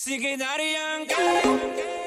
Sige na.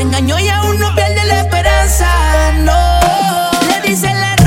engañó y aún no pierde la esperanza. No, le dice la